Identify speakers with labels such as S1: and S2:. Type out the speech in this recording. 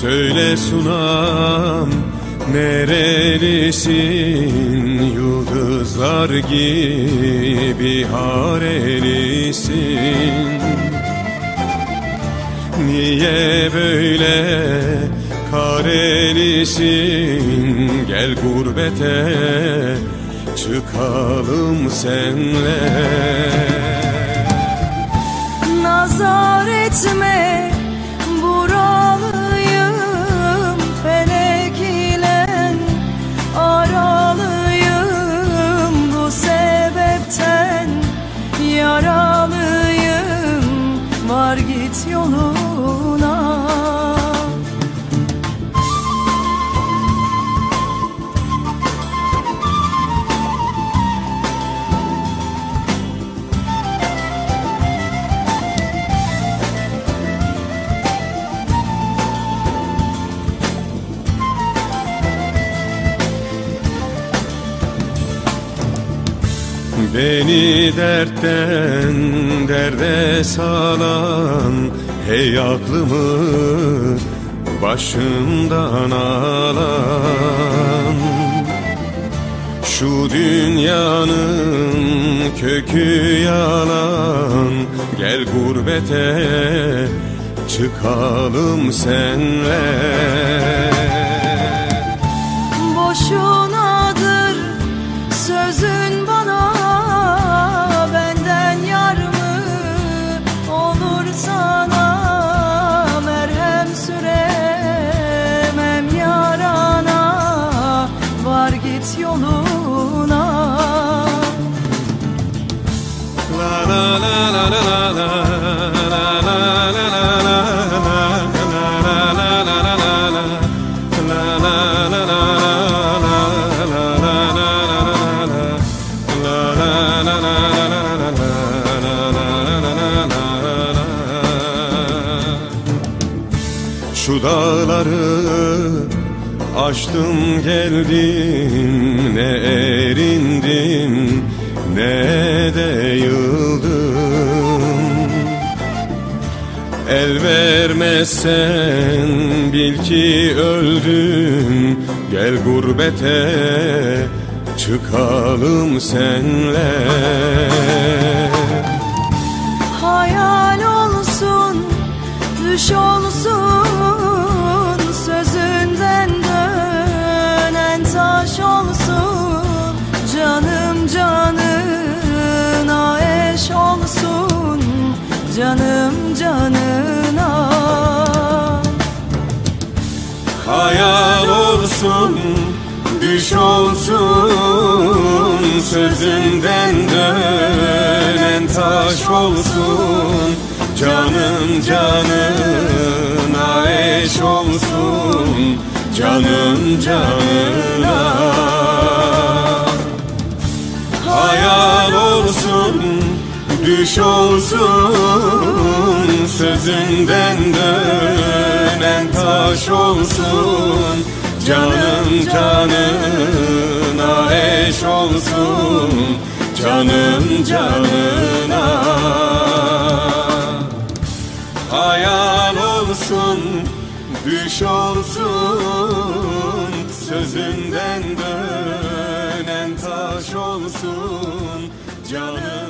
S1: Söyle sunam nerelisin? Yıldızlar gibi harelisin. Niye böyle karelisin? Gel gurbete çıkalım senle.
S2: Nazar etme
S1: Beni dertten derde salan Hey aklımı başımdan alan. Şu dünyanın kökü yalan Gel gurbete çıkalım senle Şu dağları aştım geldim ne erindim ne de yıldım El vermezsen bil ki öldüm. Gel gurbete çıkalım senle.
S2: Hayal olsun, düş olsun Sözünden dönen taş olsun Canım canına eş olsun Canım
S1: düş olsun Sözünden dönen taş olsun. Canım canına eş olsun. Canım canına. Hayal olsun, düş olsun. Sözünden dönen taş olsun. Canım canına kalmış olsun canım canına. Hayal olsun, düş olsun Sözünden dönen taş olsun canım